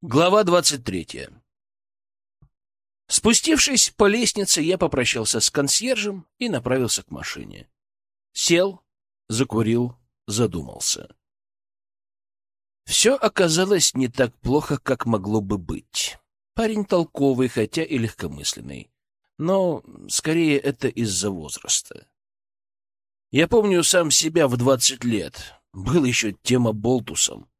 Глава двадцать третья. Спустившись по лестнице, я попрощался с консьержем и направился к машине. Сел, закурил, задумался. Все оказалось не так плохо, как могло бы быть. Парень толковый, хотя и легкомысленный. Но скорее это из-за возраста. Я помню сам себя в двадцать лет. Был еще тема болтусом.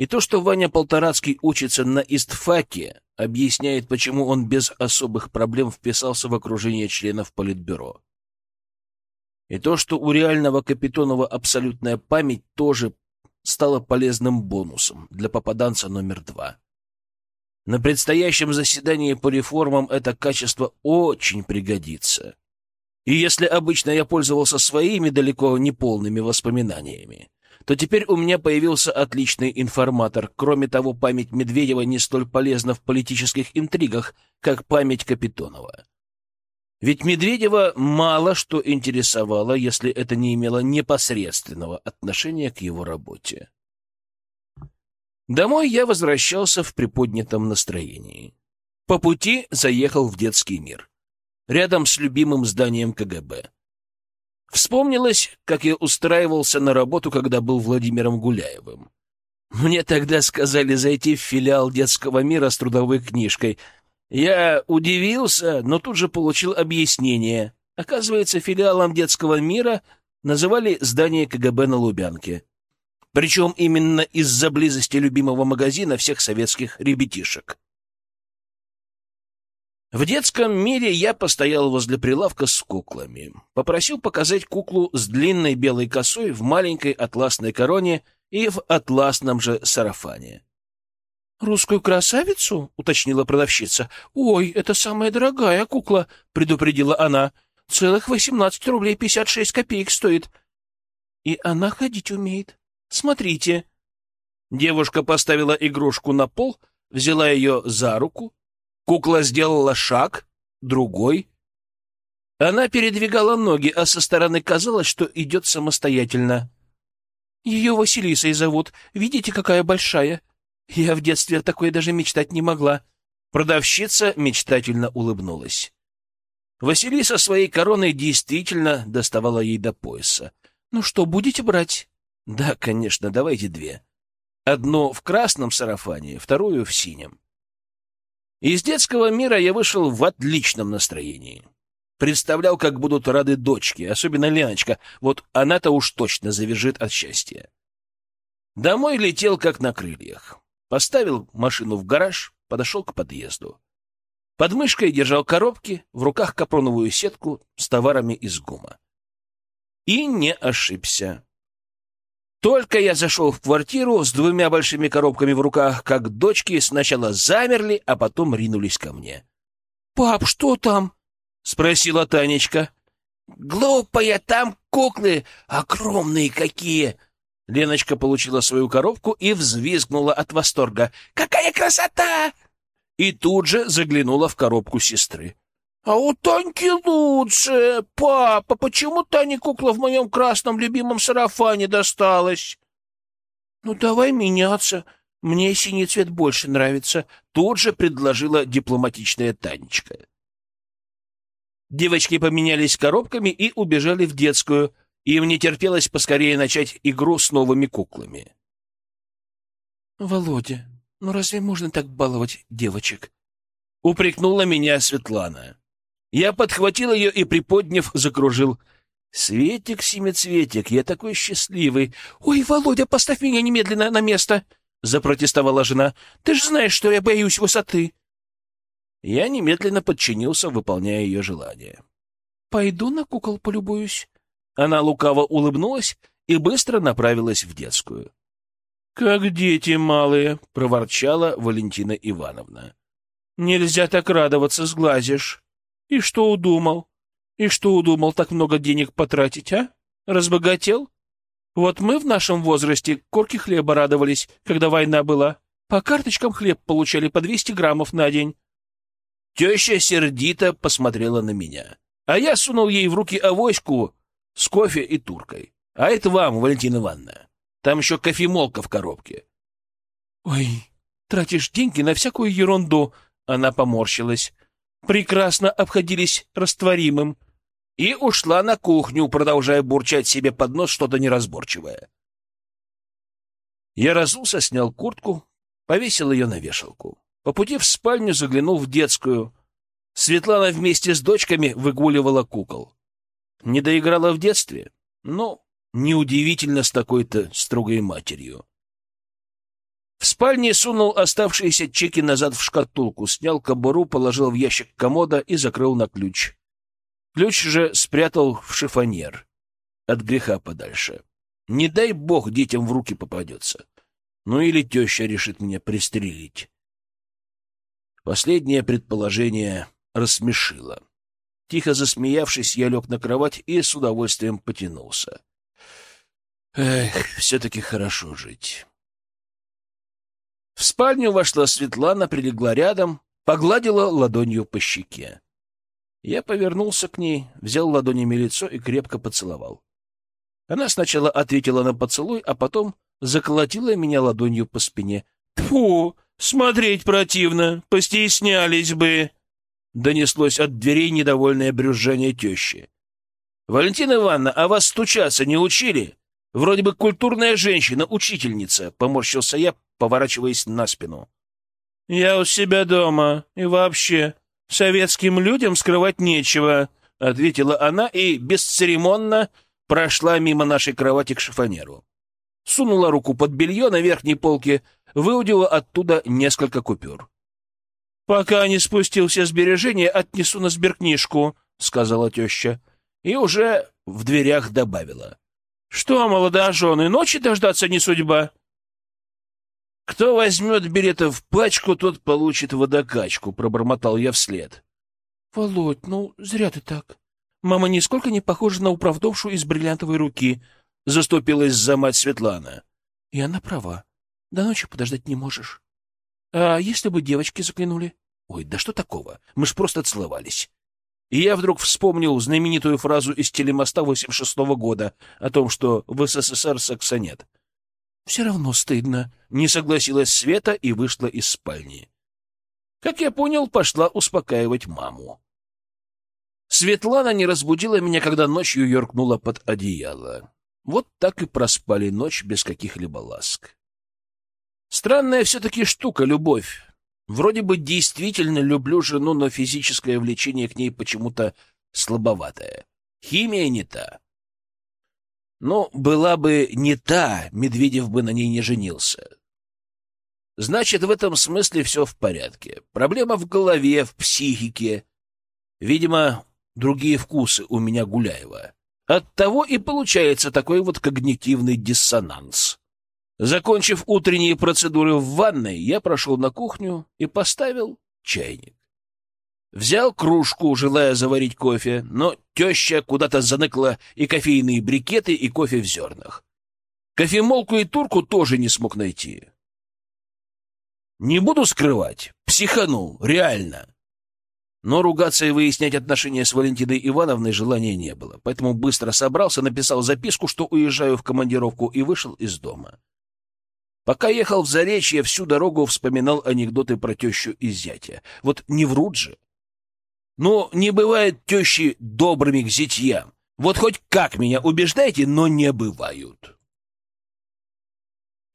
И то, что Ваня Полторацкий учится на истфаке, объясняет, почему он без особых проблем вписался в окружение членов Политбюро. И то, что у реального Капитонова абсолютная память, тоже стала полезным бонусом для попаданца номер два. На предстоящем заседании по реформам это качество очень пригодится. И если обычно я пользовался своими далеко не полными воспоминаниями, то теперь у меня появился отличный информатор. Кроме того, память Медведева не столь полезна в политических интригах, как память Капитонова. Ведь Медведева мало что интересовало, если это не имело непосредственного отношения к его работе. Домой я возвращался в приподнятом настроении. По пути заехал в детский мир, рядом с любимым зданием КГБ. Вспомнилось, как я устраивался на работу, когда был Владимиром Гуляевым. Мне тогда сказали зайти в филиал детского мира с трудовой книжкой. Я удивился, но тут же получил объяснение. Оказывается, филиалом детского мира называли здание КГБ на Лубянке. Причем именно из-за близости любимого магазина всех советских ребятишек. В детском мире я постоял возле прилавка с куклами. Попросил показать куклу с длинной белой косой в маленькой атласной короне и в атласном же сарафане. «Русскую красавицу?» — уточнила продавщица. «Ой, это самая дорогая кукла», — предупредила она. «Целых восемнадцать рублей пятьдесят шесть копеек стоит. И она ходить умеет. Смотрите». Девушка поставила игрушку на пол, взяла ее за руку, Кукла сделала шаг, другой. Она передвигала ноги, а со стороны казалось, что идет самостоятельно. Ее Василисой зовут. Видите, какая большая? Я в детстве такое даже мечтать не могла. Продавщица мечтательно улыбнулась. Василиса своей короной действительно доставала ей до пояса. «Ну что, будете брать?» «Да, конечно, давайте две. Одну в красном сарафане, вторую в синем». Из детского мира я вышел в отличном настроении. Представлял, как будут рады дочки, особенно Леночка. Вот она-то уж точно завяжет от счастья. Домой летел, как на крыльях. Поставил машину в гараж, подошел к подъезду. Под мышкой держал коробки, в руках капроновую сетку с товарами из гума. И не ошибся. Только я зашел в квартиру с двумя большими коробками в руках, как дочки сначала замерли, а потом ринулись ко мне. — Пап, что там? — спросила Танечка. — Глупая, там куклы, огромные какие! Леночка получила свою коробку и взвизгнула от восторга. «Какая красота!» И тут же заглянула в коробку сестры. А у Таньки лучше. Папа, почему Тане кукла в моем красном любимом сарафане досталась? Ну, давай меняться. Мне синий цвет больше нравится. Тут же предложила дипломатичная Танечка. Девочки поменялись коробками и убежали в детскую. Им не терпелось поскорее начать игру с новыми куклами. «Володя, ну разве можно так баловать девочек?» — упрекнула меня Светлана. Я подхватил ее и, приподняв, закружил. «Светик, семицветик, я такой счастливый!» «Ой, Володя, поставь меня немедленно на место!» — запротестовала жена. «Ты же знаешь, что я боюсь высоты!» Я немедленно подчинился, выполняя ее желание. «Пойду на кукол полюбуюсь». Она лукаво улыбнулась и быстро направилась в детскую. «Как дети малые!» — проворчала Валентина Ивановна. «Нельзя так радоваться, сглазишь!» И что удумал? И что удумал так много денег потратить, а? Разбогател? Вот мы в нашем возрасте корки хлеба радовались, когда война была. По карточкам хлеб получали по 200 граммов на день. Теща сердито посмотрела на меня, а я сунул ей в руки авоську с кофе и туркой. А это вам, Валентина Ивановна. Там еще кофемолка в коробке. — Ой, Тратишь деньги на всякую ерунду. Она поморщилась. Прекрасно обходились растворимым. И ушла на кухню, продолжая бурчать себе под нос что-то неразборчивое. Я разулся, снял куртку, повесил ее на вешалку. По пути в спальню заглянул в детскую. Светлана вместе с дочками выгуливала кукол. Не доиграла в детстве? Ну, неудивительно с такой-то строгой матерью. В спальне сунул оставшиеся чеки назад в шкатулку, снял кобуру, положил в ящик комода и закрыл на ключ. Ключ же спрятал в шифоньер. От греха подальше. Не дай бог детям в руки попадется. Ну или теща решит меня пристрелить. Последнее предположение рассмешило. Тихо засмеявшись, я лег на кровать и с удовольствием потянулся. Эх, все-таки хорошо жить. В спальню вошла Светлана, прилегла рядом, погладила ладонью по щеке. Я повернулся к ней, взял ладонями лицо и крепко поцеловал. Она сначала ответила на поцелуй, а потом заколотила меня ладонью по спине. «Фу, смотреть противно, постеснялись бы!» Донеслось от дверей недовольное брюзжание тещи. «Валентина Ивановна, а вас стучаться не учили? Вроде бы культурная женщина, учительница», — поморщился я, поворачиваясь на спину. «Я у себя дома, и вообще, советским людям скрывать нечего», — ответила она и бесцеремонно прошла мимо нашей кровати к шифонеру. Сунула руку под белье на верхней полке, выудила оттуда несколько купюр. «Пока не спустил все сбережения, отнесу на сберкнижку», — сказала теща. И уже в дверях добавила. «Что, молодожены, ночи дождаться не судьба?» «Кто возьмет билеты в пачку, тот получит водокачку», — пробормотал я вслед. «Володь, ну, зря ты так. Мама нисколько не похожа на управдовшу из бриллиантовой руки», — заступилась за мать Светлана. «И она права. До ночи подождать не можешь. А если бы девочки заглянули?» Ой, да что такого? Мы ж просто целовались. И я вдруг вспомнил знаменитую фразу из телемоста 86-го года о том, что в СССР секса нет. Все равно стыдно. Не согласилась Света и вышла из спальни. Как я понял, пошла успокаивать маму. Светлана не разбудила меня, когда ночью юркнула под одеяло. Вот так и проспали ночь без каких-либо ласк. Странная все-таки штука — любовь. Вроде бы действительно люблю жену, но физическое влечение к ней почему-то слабоватое. Химия не та. Но была бы не та, Медведев бы на ней не женился. Значит, в этом смысле все в порядке. Проблема в голове, в психике. Видимо, другие вкусы у меня Гуляева. Оттого и получается такой вот когнитивный диссонанс. Закончив утренние процедуры в ванной, я прошел на кухню и поставил чайник. Взял кружку, желая заварить кофе, но теща куда-то заныкла и кофейные брикеты, и кофе в зернах. Кофемолку и турку тоже не смог найти. Не буду скрывать, психанул, реально. Но ругаться и выяснять отношения с Валентиной Ивановной желания не было, поэтому быстро собрался, написал записку, что уезжаю в командировку, и вышел из дома. Пока ехал в Заречье, всю дорогу вспоминал анекдоты про тещу и зятя. Вот не врут же. Ну, не бывает тещи добрыми к зятьям. Вот хоть как меня убеждайте, но не бывают.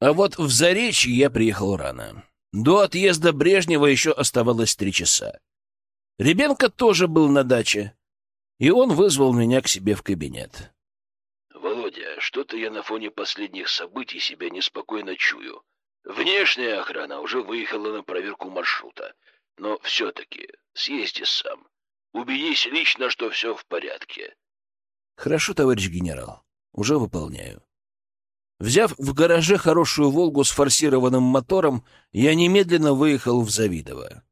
А вот в Заречье я приехал рано. До отъезда Брежнева еще оставалось три часа. Ребенка тоже был на даче, и он вызвал меня к себе в кабинет. Володя, что-то я на фоне последних событий себя неспокойно чую. Внешняя охрана уже выехала на проверку маршрута. Но все-таки съезди сам. Убедись лично, что все в порядке. Хорошо, товарищ генерал. Уже выполняю. Взяв в гараже хорошую «Волгу» с форсированным мотором, я немедленно выехал в Завидово.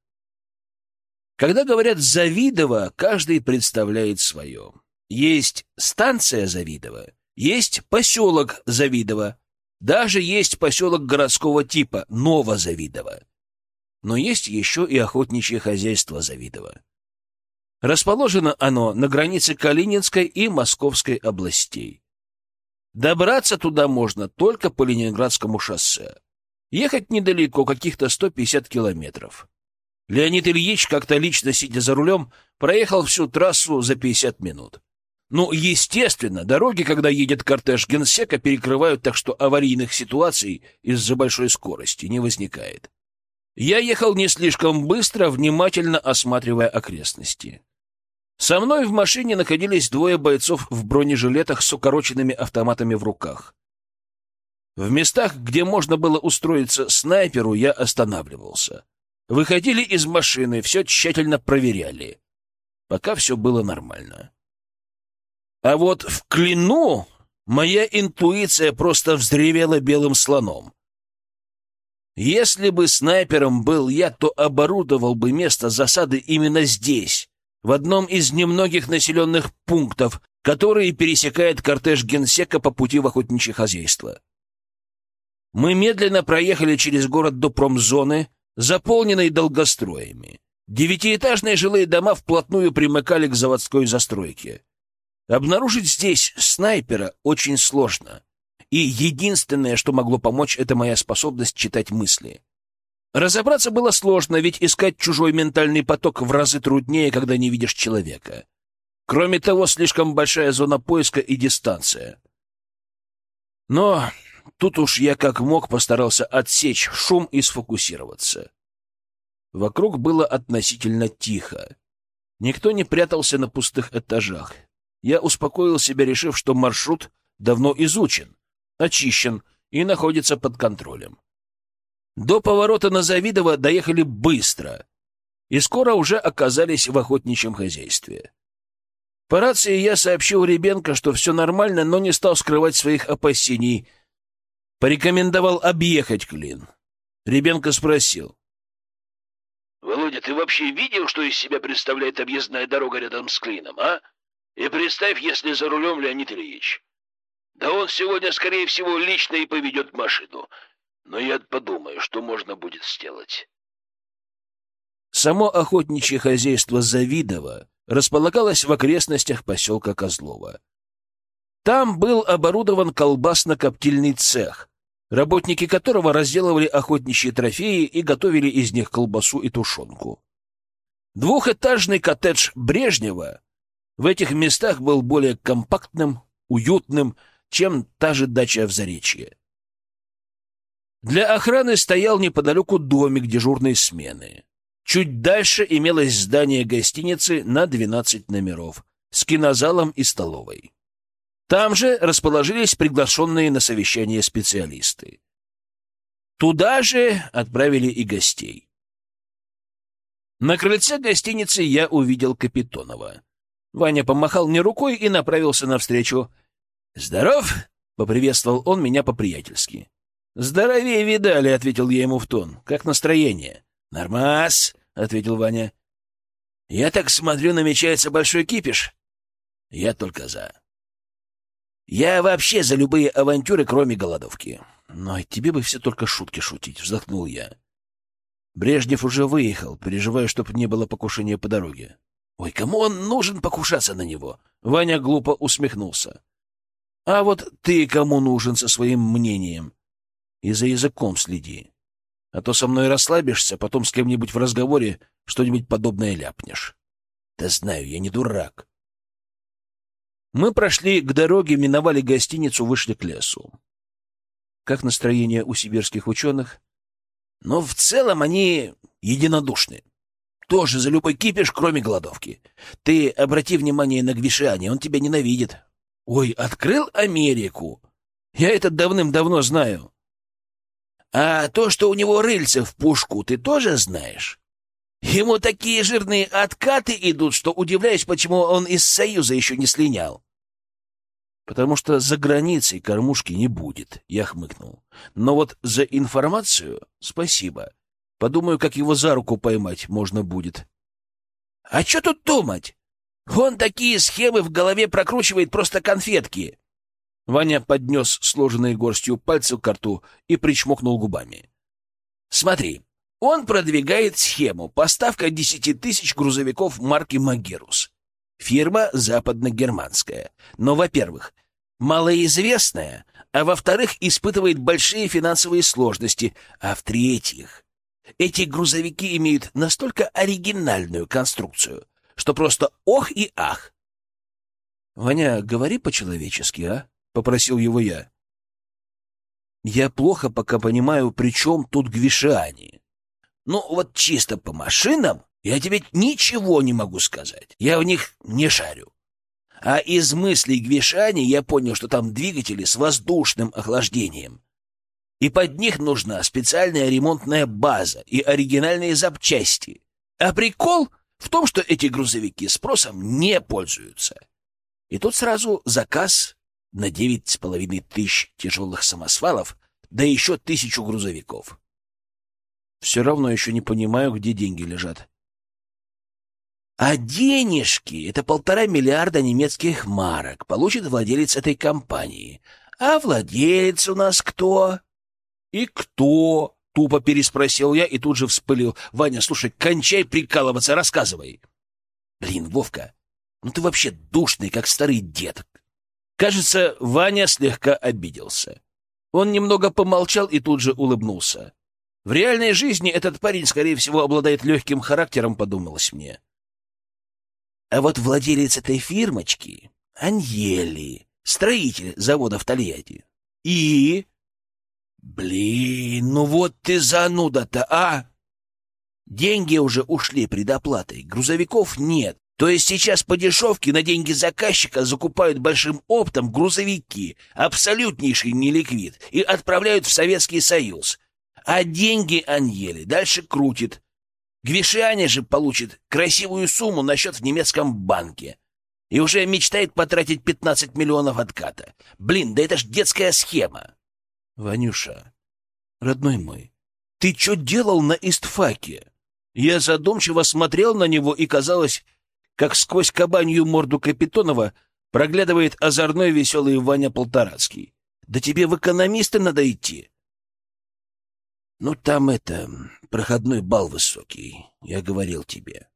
Когда говорят «Завидово», каждый представляет свое. Есть станция Завидово, есть поселок Завидово, даже есть поселок городского типа Новозавидово. Но есть еще и охотничье хозяйство Завидово. Расположено оно на границе Калининской и Московской областей. Добраться туда можно только по Ленинградскому шоссе. Ехать недалеко, каких-то 150 километров. Леонид Ильич, как-то лично сидя за рулем, проехал всю трассу за 50 минут. Ну, естественно, дороги, когда едет кортеж генсека, перекрывают так, что аварийных ситуаций из-за большой скорости не возникает. Я ехал не слишком быстро, внимательно осматривая окрестности. Со мной в машине находились двое бойцов в бронежилетах с укороченными автоматами в руках. В местах, где можно было устроиться снайперу, я останавливался. Выходили из машины, все тщательно проверяли. Пока все было нормально. А вот в клину моя интуиция просто взревела белым слоном. Если бы снайпером был я, то оборудовал бы место засады именно здесь, в одном из немногих населенных пунктов, которые пересекает кортеж генсека по пути в охотничье хозяйство. Мы медленно проехали через город до промзоны, заполненной долгостроями. Девятиэтажные жилые дома вплотную примыкали к заводской застройке. Обнаружить здесь снайпера очень сложно. И единственное, что могло помочь, это моя способность читать мысли. Разобраться было сложно, ведь искать чужой ментальный поток в разы труднее, когда не видишь человека. Кроме того, слишком большая зона поиска и дистанция. Но тут уж я как мог постарался отсечь шум и сфокусироваться. Вокруг было относительно тихо. Никто не прятался на пустых этажах. Я успокоил себя, решив, что маршрут давно изучен, очищен и находится под контролем. До поворота на Завидово доехали быстро и скоро уже оказались в охотничьем хозяйстве. По рации я сообщил Ребенко, что все нормально, но не стал скрывать своих опасений. Порекомендовал объехать Клин. Ребенко спросил. «Володя, ты вообще видел, что из себя представляет объездная дорога рядом с Клином, а? И представь, если за рулем Леонид Ильич. Да он сегодня, скорее всего, лично и поведет машину но я подумаю, что можно будет сделать. Само охотничье хозяйство Завидово располагалось в окрестностях поселка Козлова. Там был оборудован колбасно-коптильный цех, работники которого разделывали охотничьи трофеи и готовили из них колбасу и тушенку. Двухэтажный коттедж Брежнева в этих местах был более компактным, уютным, чем та же дача в Заречье. Для охраны стоял неподалеку домик дежурной смены. Чуть дальше имелось здание гостиницы на 12 номеров с кинозалом и столовой. Там же расположились приглашенные на совещание специалисты. Туда же отправили и гостей. На крыльце гостиницы я увидел Капитонова. Ваня помахал мне рукой и направился навстречу. «Здоров!» — поприветствовал он меня по-приятельски. «Здоровее видали», — ответил я ему в тон. «Как настроение?» «Нормас», — ответил Ваня. «Я так смотрю, намечается большой кипиш». «Я только за». «Я вообще за любые авантюры, кроме голодовки». «Но тебе бы все только шутки шутить», — вздохнул я. Брежнев уже выехал, переживая, чтоб не было покушения по дороге. «Ой, кому он нужен покушаться на него?» Ваня глупо усмехнулся. «А вот ты кому нужен со своим мнением?» И за языком следи. А то со мной расслабишься, потом с кем-нибудь в разговоре что-нибудь подобное ляпнешь. Да знаю, я не дурак. Мы прошли к дороге, миновали гостиницу, вышли к лесу. Как настроение у сибирских ученых? Но в целом они единодушны. Тоже за любой кипиш, кроме голодовки. Ты обрати внимание на Гвишани, он тебя ненавидит. Ой, открыл Америку. Я это давным-давно знаю. А то, что у него рыльце в пушку, ты тоже знаешь? Ему такие жирные откаты идут, что удивляюсь, почему он из Союза еще не слинял. Потому что за границей кормушки не будет, я хмыкнул. Но вот за информацию спасибо. Подумаю, как его за руку поймать можно будет. А что тут думать? Он такие схемы в голове прокручивает просто конфетки. Ваня поднес сложенные горстью пальцев к рту и причмокнул губами. «Смотри, он продвигает схему поставка десяти тысяч грузовиков марки «Магерус». Фирма западногерманская. Но, во-первых, малоизвестная, а во-вторых, испытывает большие финансовые сложности, а в-третьих, эти грузовики имеют настолько оригинальную конструкцию, что просто ох и ах. — Ваня, говори по-человечески, а? — попросил его я. — Я плохо пока понимаю, при чем тут гвишани. Ну, вот чисто по машинам я тебе ничего не могу сказать. Я в них не шарю. А из мыслей Гвишани я понял, что там двигатели с воздушным охлаждением. И под них нужна специальная ремонтная база и оригинальные запчасти. А прикол в том, что эти грузовики спросом не пользуются. И тут сразу заказ на девять с половиной тысяч тяжелых самосвалов, да еще тысячу грузовиков. Все равно еще не понимаю, где деньги лежат. А денежки — это полтора миллиарда немецких марок, получит владелец этой компании. А владелец у нас кто? И кто? Тупо переспросил я и тут же вспылил. Ваня, слушай, кончай прикалываться, рассказывай. Блин, Вовка, ну ты вообще душный, как старый дед. Кажется, Ваня слегка обиделся. Он немного помолчал и тут же улыбнулся. В реальной жизни этот парень, скорее всего, обладает легким характером, подумалось мне. А вот владелец этой фирмочки — Аньели, строитель завода в Тольятти. И... Блин, ну вот ты зануда-то, а! Деньги уже ушли предоплатой, грузовиков нет. То есть сейчас по дешевке на деньги заказчика закупают большим оптом грузовики, абсолютнейший неликвид, и отправляют в Советский Союз. А деньги Аньели дальше крутит, Гвишиане же получит красивую сумму на счет в немецком банке и уже мечтает потратить 15 миллионов отката. Блин, да это ж детская схема. Ванюша, родной мой, ты что делал на истфаке? Я задумчиво смотрел на него и казалось, как сквозь кабанью морду Капитонова проглядывает озорной веселый Ваня Полторацкий. Да тебе в экономисты надо идти. Ну, там это, проходной бал высокий, я говорил тебе.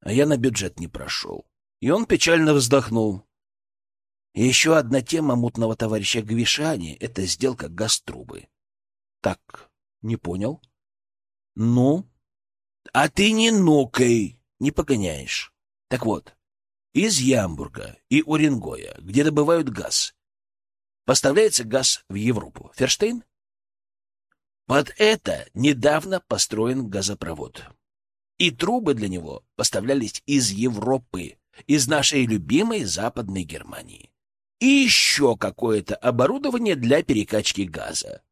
А я на бюджет не прошел. И он печально вздохнул. Еще одна тема мутного товарища Гвишани — это сделка газ-трубы. Так, не понял? Ну? А ты не нукай, не погоняешь. Так вот, из Ямбурга и Уренгоя, где добывают газ, поставляется газ в Европу. Ферштейн? Под это недавно построен газопровод. И трубы для него поставлялись из Европы, из нашей любимой Западной Германии. И еще какое-то оборудование для перекачки газа.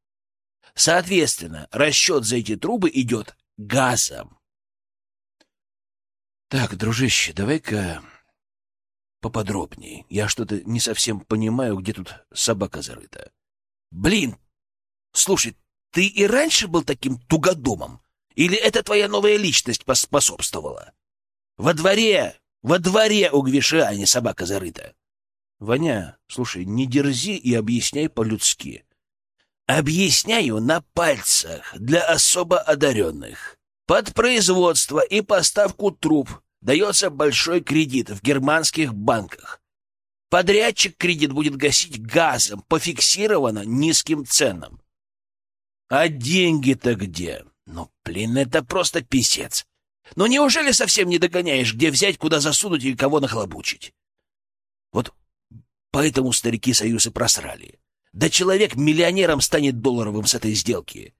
Соответственно, расчет за эти трубы идет газом. Так, дружище, давай-ка поподробнее. Я что-то не совсем понимаю, где тут собака зарыта. Блин, слушай, ты и раньше был таким тугодумом? Или это твоя новая личность поспособствовала? Во дворе, во дворе у Гвишани собака зарыта. Ваня, слушай, не дерзи и объясняй по-людски. Объясняю на пальцах для особо одаренных. Под производство и поставку труб дается большой кредит в германских банках. Подрядчик кредит будет гасить газом по фиксированно низким ценам. А деньги-то где? Ну, блин, это просто писец. Ну неужели совсем не догоняешь, где взять, куда засунуть и кого нахлобучить? Вот поэтому старики Союзы просрали. Да человек миллионером станет долларовым с этой сделки.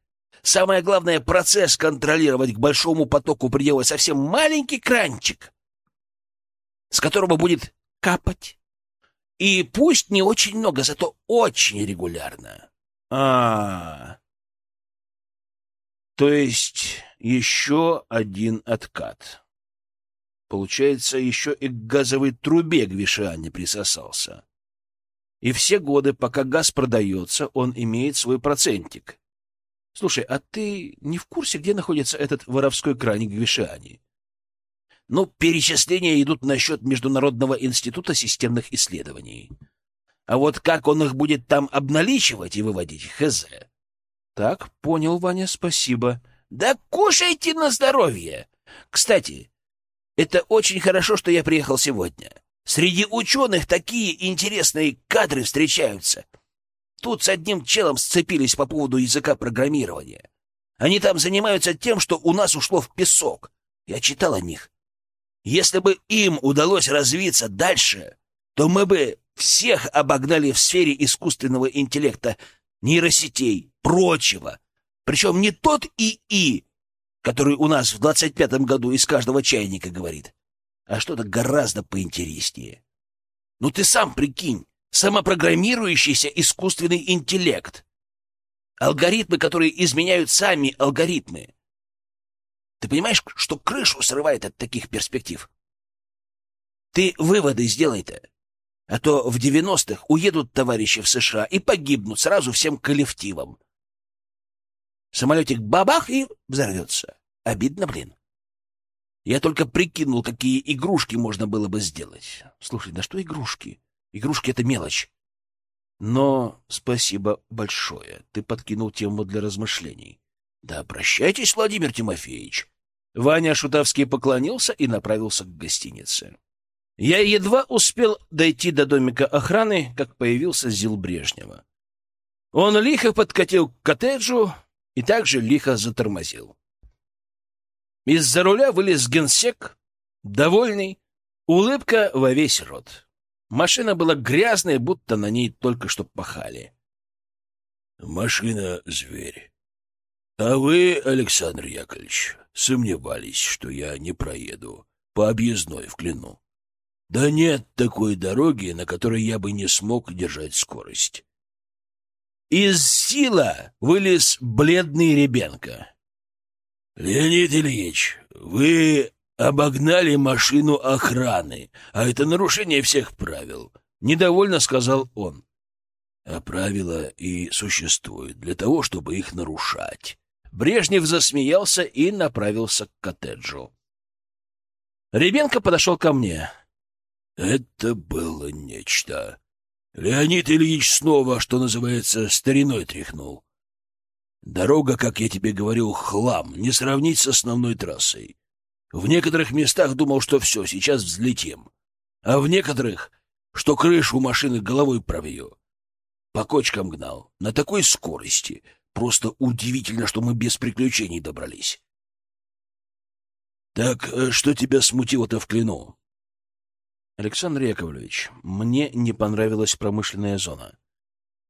Самое главное — процесс контролировать к большому потоку приделать совсем маленький кранчик, с которого будет капать. И пусть не очень много, зато очень регулярно. А, -а, -а. То есть еще один откат. Получается, еще и к газовой трубе Гвишани присосался. И все годы, пока газ продается, он имеет свой процентик. Слушай, а ты не в курсе, где находится этот воровской краник Гвишани? Ну, перечисления идут на счет Международного института системных исследований. А вот как он их будет там обналичивать и выводить, хз. Так, понял, Ваня, спасибо. Да кушайте на здоровье. Кстати, это очень хорошо, что я приехал сегодня. Среди ученых такие интересные кадры встречаются. Тут с одним челом сцепились по поводу языка программирования. Они там занимаются тем, что у нас ушло в песок. Я читал о них. Если бы им удалось развиться дальше, то мы бы всех обогнали в сфере искусственного интеллекта, нейросетей, прочего. Причем не тот ИИ, который у нас в 25-м году из каждого чайника говорит, а что-то гораздо поинтереснее. Ну ты сам прикинь, самопрограммирующийся искусственный интеллект. Алгоритмы, которые изменяют сами алгоритмы. Ты понимаешь, что крышу срывает от таких перспектив? Ты выводы сделай-то. А то в 90-х уедут товарищи в США и погибнут сразу всем коллективом. Самолетик бабах и взорвется. Обидно, блин. Я только прикинул, какие игрушки можно было бы сделать. Слушай, да что игрушки? Игрушки — это мелочь. Но спасибо большое. Ты подкинул тему для размышлений. Да прощайтесь, Владимир Тимофеевич. Ваня Шутовский поклонился и направился к гостинице. Я едва успел дойти до домика охраны, как появился Зил Брежнева. Он лихо подкатил к коттеджу и также лихо затормозил. Из-за руля вылез генсек, довольный, улыбка во весь рот. Машина была грязная, будто на ней только что пахали. «Машина — зверь. А вы, Александр Яковлевич, сомневались, что я не проеду по объездной в Клину. Да нет такой дороги, на которой я бы не смог держать скорость». Из сила вылез бледный Ребенко. «Леонид Ильич, вы обогнали машину охраны, а это нарушение всех правил», — недовольно сказал он. «А правила и существуют для того, чтобы их нарушать». Брежнев засмеялся и направился к коттеджу. Ребенко подошел ко мне. «Это было нечто. Леонид Ильич снова, что называется, стариной тряхнул. Дорога, как я тебе говорил, хлам, не сравнить с основной трассой. В некоторых местах думал, что все, сейчас взлетим. А в некоторых, что крышу машины головой пробью. По кочкам гнал. На такой скорости. Просто удивительно, что мы без приключений добрались. Так э, что тебя смутило-то в клину? Александр Яковлевич, мне не понравилась промышленная зона.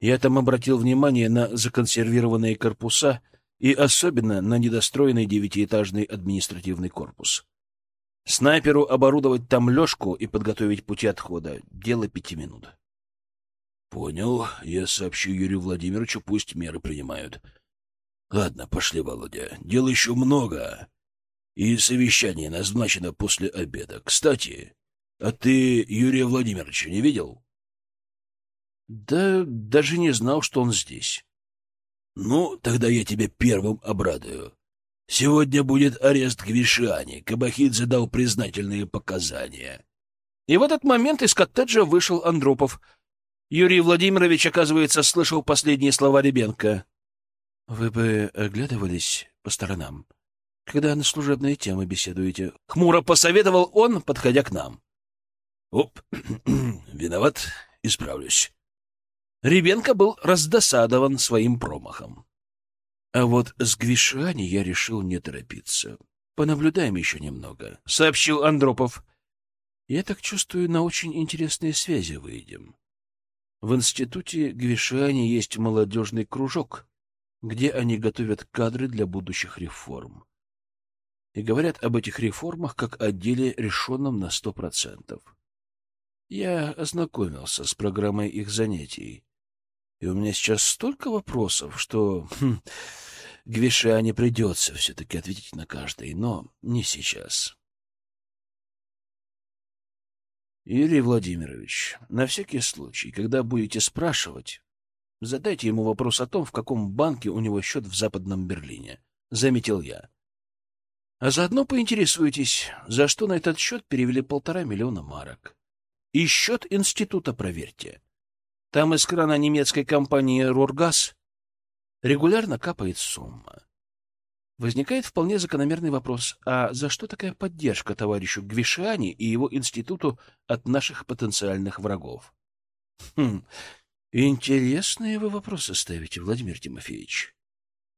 Я там обратил внимание на законсервированные корпуса и особенно на недостроенный девятиэтажный административный корпус. Снайперу оборудовать там лёжку и подготовить пути отхода — дело пяти минут. — Понял. Я сообщу Юрию Владимировичу, пусть меры принимают. — Ладно, пошли, Володя. Дел еще много. И совещание назначено после обеда. Кстати, а ты Юрия Владимировича не видел? Да даже не знал, что он здесь. Ну, тогда я тебя первым обрадую. Сегодня будет арест Гвишани. Кабахидзе дал признательные показания. И в этот момент из коттеджа вышел Андропов. Юрий Владимирович, оказывается, слышал последние слова Ребенка. — Вы бы оглядывались по сторонам, когда на служебные темы беседуете. Хмуро посоветовал он, подходя к нам. — Оп, виноват, исправлюсь. Ребенко был раздосадован своим промахом. А вот с Гвишани я решил не торопиться. Понаблюдаем еще немного, — сообщил Андропов. Я так чувствую, на очень интересные связи выйдем. В институте Гвишани есть молодежный кружок, где они готовят кадры для будущих реформ. И говорят об этих реформах как о деле, решенном на сто процентов. Я ознакомился с программой их занятий и у меня сейчас столько вопросов, что хм, Гвишане придется все-таки ответить на каждый, но не сейчас. Юрий Владимирович, на всякий случай, когда будете спрашивать, задайте ему вопрос о том, в каком банке у него счет в Западном Берлине, — заметил я. А заодно поинтересуйтесь, за что на этот счет перевели полтора миллиона марок. И счет института проверьте. Там из крана немецкой компании «Рургаз» регулярно капает сумма. Возникает вполне закономерный вопрос, а за что такая поддержка товарищу Гвишани и его институту от наших потенциальных врагов? Хм, Интересные вы вопросы ставите, Владимир Тимофеевич.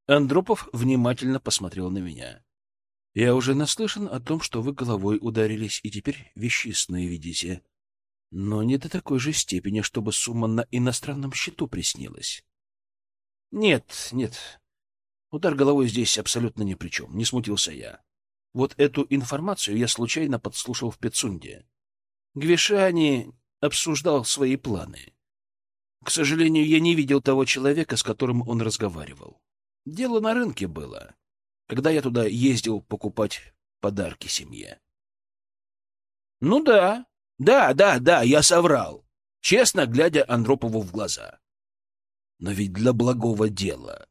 Андропов внимательно посмотрел на меня. Я уже наслышан о том, что вы головой ударились и теперь вещистные видите. Но не до такой же степени, чтобы сумма на иностранном счету приснилась. Нет, нет. Удар головой здесь абсолютно ни при чем, не смутился я. Вот эту информацию я случайно подслушал в Пецунде. Гвишани обсуждал свои планы. К сожалению, я не видел того человека, с которым он разговаривал. Дело на рынке было, когда я туда ездил покупать подарки семье. Ну да, да, да, да, я соврал, честно глядя Андропову в глаза. Но ведь для благого дела